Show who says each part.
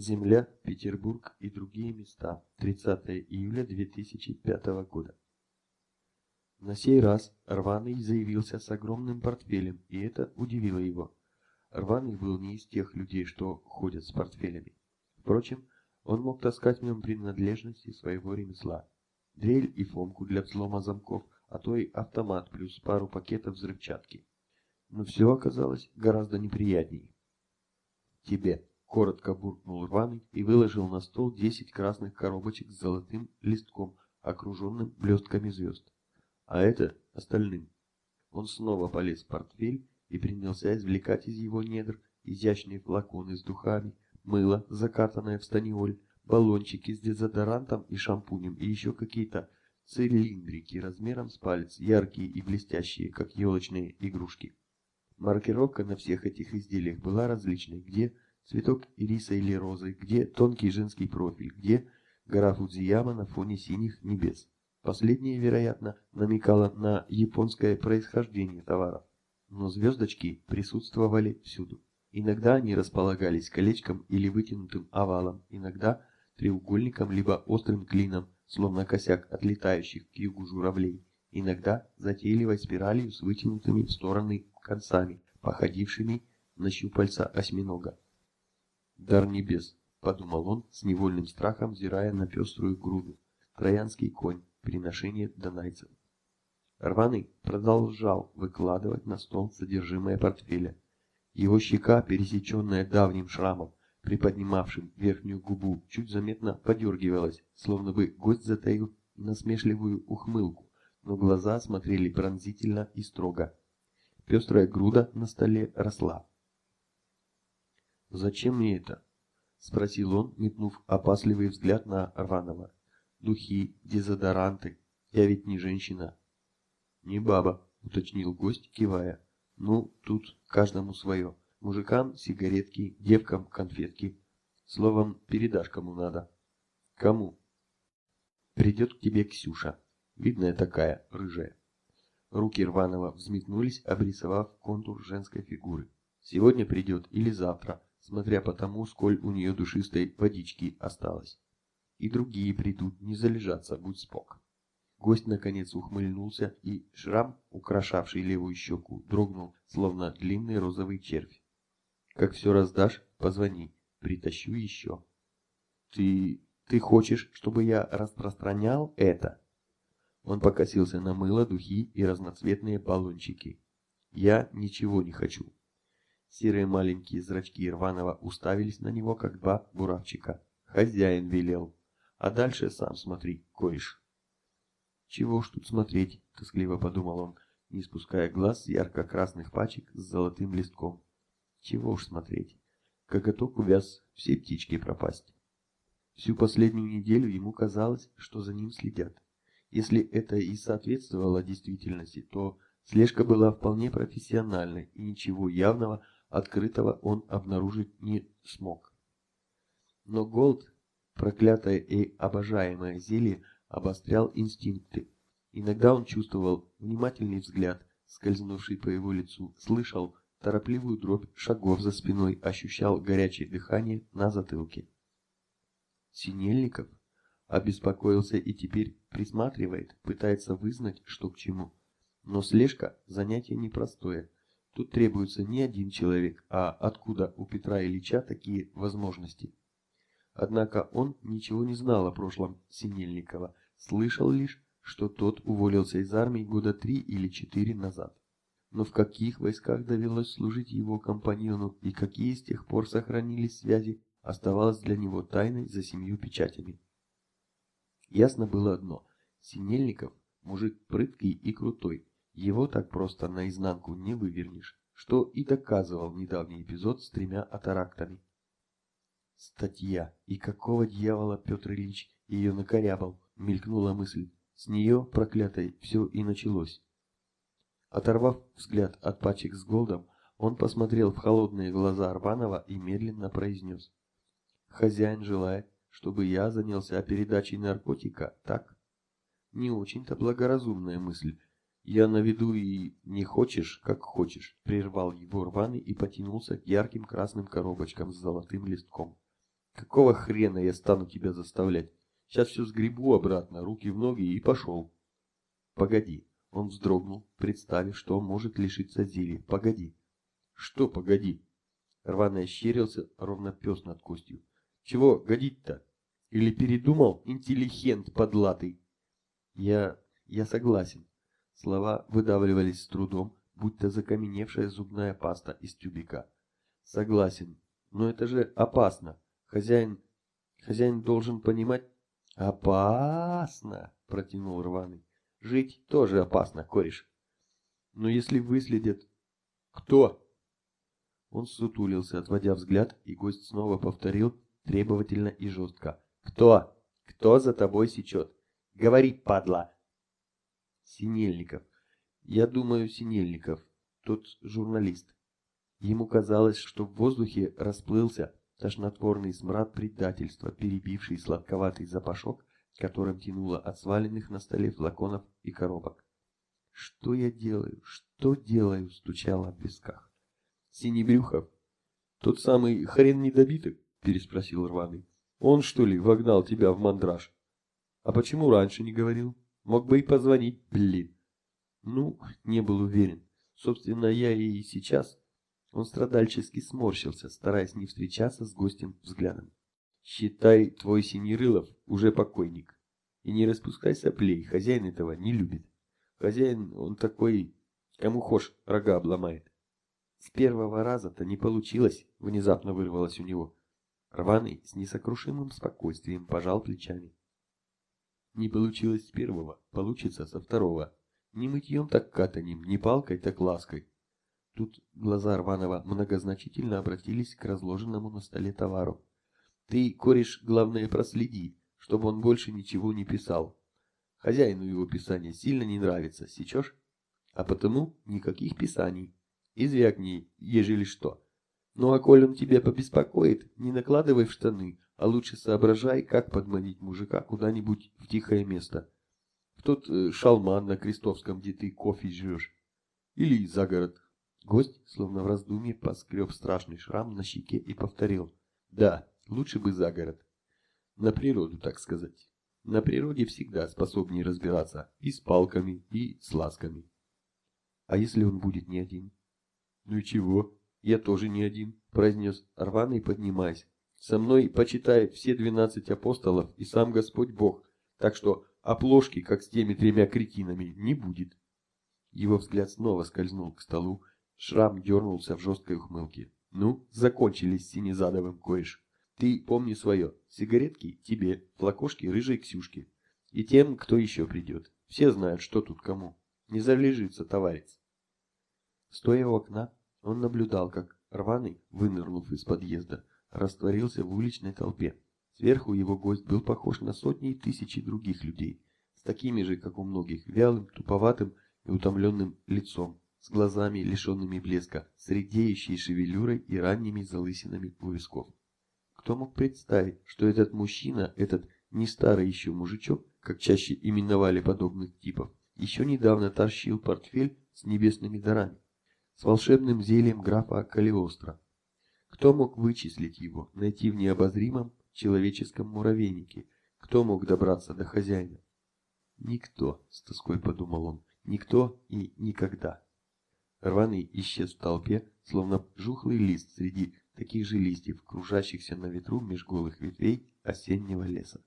Speaker 1: Земля, Петербург и другие места. 30 июля 2005 года. На сей раз Рваный заявился с огромным портфелем, и это удивило его. Рваный был не из тех людей, что ходят с портфелями. Впрочем, он мог таскать в нем принадлежности своего ремесла. Дрель и фомку для взлома замков, а то и автомат плюс пару пакетов взрывчатки. Но все оказалось гораздо неприятнее. «Тебе», — коротко буркнул Рваный и выложил на стол десять красных коробочек с золотым листком, окруженным блестками звезд. А это остальным. Он снова полез в портфель и принялся извлекать из его недр изящные флаконы с духами, мыло, закатанное в станиоль, баллончики с дезодорантом и шампунем и еще какие-то цилиндрики размером с палец, яркие и блестящие, как елочные игрушки. Маркировка на всех этих изделиях была различной, где цветок ириса или розы, где тонкий женский профиль, где гора Фудзияма на фоне синих небес. Последнее, вероятно, намекало на японское происхождение товаров. Но звездочки присутствовали всюду. Иногда они располагались колечком или вытянутым овалом, иногда треугольником либо острым клином, словно косяк отлетающих к югу журавлей, иногда затейливой спиралью с вытянутыми в стороны концами, походившими на щупальца осьминога. «Дар небес», — подумал он с невольным страхом, взирая на пеструю груду. «Троянский конь, приношение донайцев». Рваный продолжал выкладывать на стол содержимое портфеля. Его щека, пересеченная давним шрамом, приподнимавшим верхнюю губу, чуть заметно подергивалась, словно бы гость затаил насмешливую ухмылку, но глаза смотрели пронзительно и строго. Пестрая груда на столе росла. «Зачем мне это?» — спросил он, метнув опасливый взгляд на Рванова. «Духи, дезодоранты. Я ведь не женщина». «Не баба», — уточнил гость, кивая. «Ну, тут каждому свое. Мужикам сигаретки, девкам конфетки. Словом, передашь кому надо». «Кому?» «Придет к тебе Ксюша. Видная такая, рыжая». Руки Рванова взметнулись, обрисовав контур женской фигуры. «Сегодня придет или завтра, смотря по тому, сколь у нее душистой водички осталось. И другие придут, не залежаться, будь спок». Гость наконец ухмыльнулся, и шрам, украшавший левую щеку, дрогнул, словно длинный розовый червь. «Как все раздашь, позвони, притащу еще». «Ты... ты хочешь, чтобы я распространял это?» Он покосился на мыло, духи и разноцветные баллончики. «Я ничего не хочу». Серые маленькие зрачки Рванова уставились на него, как два буравчика. «Хозяин велел. А дальше сам смотри, коишь». «Чего уж тут смотреть?» — тоскливо подумал он, не спуская глаз с ярко-красных пачек с золотым листком. «Чего уж смотреть? Коготок увяз, все птички пропасть». Всю последнюю неделю ему казалось, что за ним следят. Если это и соответствовало действительности, то слежка была вполне профессиональной, и ничего явного, открытого он обнаружить не смог. Но Голд, проклятое и обожаемое зелье, обострял инстинкты. Иногда он чувствовал внимательный взгляд, скользнувший по его лицу, слышал торопливую дробь шагов за спиной, ощущал горячее дыхание на затылке. Синельников обеспокоился и теперь присматривает, пытается вызнать, что к чему. Но слежка – занятие непростое. Тут требуется не один человек, а откуда у Петра Ильича такие возможности. Однако он ничего не знал о прошлом Синельникова, слышал лишь, что тот уволился из армии года три или четыре назад. Но в каких войсках довелось служить его компаньону и какие с тех пор сохранились связи, оставалось для него тайной за семью печатями. Ясно было одно – Синельников – мужик прыткий и крутой, его так просто наизнанку не вывернешь, что и доказывал недавний эпизод с тремя атарактами. Статья. И какого дьявола Петр Ильич ее накорябал, мелькнула мысль. С нее, проклятой, все и началось. Оторвав взгляд от пачек с голдом, он посмотрел в холодные глаза Арбанова и медленно произнес. «Хозяин желает, чтобы я занялся передачей наркотика, так?» Не очень-то благоразумная мысль. Я на виду и не хочешь, как хочешь, прервал его рваный и потянулся к ярким красным коробочкам с золотым листком. Какого хрена я стану тебя заставлять? Сейчас все сгребу обратно, руки в ноги и пошел. Погоди. Он вздрогнул, представив, что может лишиться зелья. Погоди. Что погоди? Рвано ощерился, ровно пес над костью. Чего годить-то? Или передумал, интеллигент подлатый? Я... я согласен. Слова выдавливались с трудом, будто закаменевшая зубная паста из тюбика. Согласен. Но это же опасно. Хозяин... Хозяин должен понимать... Опасно, протянул рваный. Жить тоже опасно, кореш. Но если выследят... Кто? Он сутулился, отводя взгляд, и гость снова повторил требовательно и жестко. Кто? Кто за тобой сечет? Говори, падла. Синельников. Я думаю, Синельников. Тот журналист. Ему казалось, что в воздухе расплылся тошнотворный смрад предательства, перебивший сладковатый запашок, которым тянуло от сваленных на столе флаконов и коробок. «Что я делаю? Что делаю?» — стучало в висках. «Синебрюхов? Тот самый хрен недобиток?» — переспросил рваный. «Он, что ли, вогнал тебя в мандраж? А почему раньше не говорил? Мог бы и позвонить, блин». Ну, не был уверен. Собственно, я и сейчас он страдальчески сморщился, стараясь не встречаться с гостем взглядом. «Считай, твой Синерылов уже покойник. И не распускай соплей, хозяин этого не любит. Хозяин, он такой, кому хошь, рога обломает». С первого раза-то не получилось, внезапно вырвалось у него. Рваный с несокрушимым спокойствием пожал плечами. Не получилось с первого, получится со второго. Не мытьем так катанем, не палкой так лаской. Тут глаза Рванова многозначительно обратились к разложенному на столе товару. «Ты, кореш, главное проследи, чтобы он больше ничего не писал. Хозяину его писание сильно не нравится, сечешь? А потому никаких писаний. Извякни, ежели что. Ну а коль он тебя побеспокоит, не накладывай в штаны, а лучше соображай, как подманить мужика куда-нибудь в тихое место. В тот э, шалман на Крестовском, где ты кофе жрешь. Или за город, Гость, словно в раздумье, поскреб страшный шрам на щеке и повторил. Да, лучше бы за город. На природу, так сказать. На природе всегда способнее разбираться и с палками, и с ласками. А если он будет не один? Ну и чего? Я тоже не один, произнес рваный, поднимаясь. Со мной почитает все двенадцать апостолов и сам Господь Бог, так что оплошки, как с теми тремя кретинами, не будет. Его взгляд снова скользнул к столу, Шрам дернулся в жесткой ухмылке. «Ну, закончились с синезадовым, кореш. Ты помни свое. Сигаретки тебе, флакошки рыжей Ксюшке. И тем, кто еще придет. Все знают, что тут кому. Не залежится, товарищ». Стоя у окна, он наблюдал, как рваный, вынырнув из подъезда, растворился в уличной толпе. Сверху его гость был похож на сотни и тысячи других людей, с такими же, как у многих, вялым, туповатым и утомленным лицом, с глазами, лишенными блеска, с редеющей шевелюрой и ранними залысинами у висков. Кто мог представить, что этот мужчина, этот не старый еще мужичок, как чаще именовали подобных типов, еще недавно тащил портфель с небесными дарами, с волшебным зельем графа Калиостро. Кто мог вычислить его, найти в необозримом человеческом муравейнике? Кто мог добраться до хозяина? Никто, с тоской подумал он, никто и никогда. Рваный исчез в толпе, словно жухлый лист среди таких же листьев, кружащихся на ветру меж голых ветвей осеннего леса.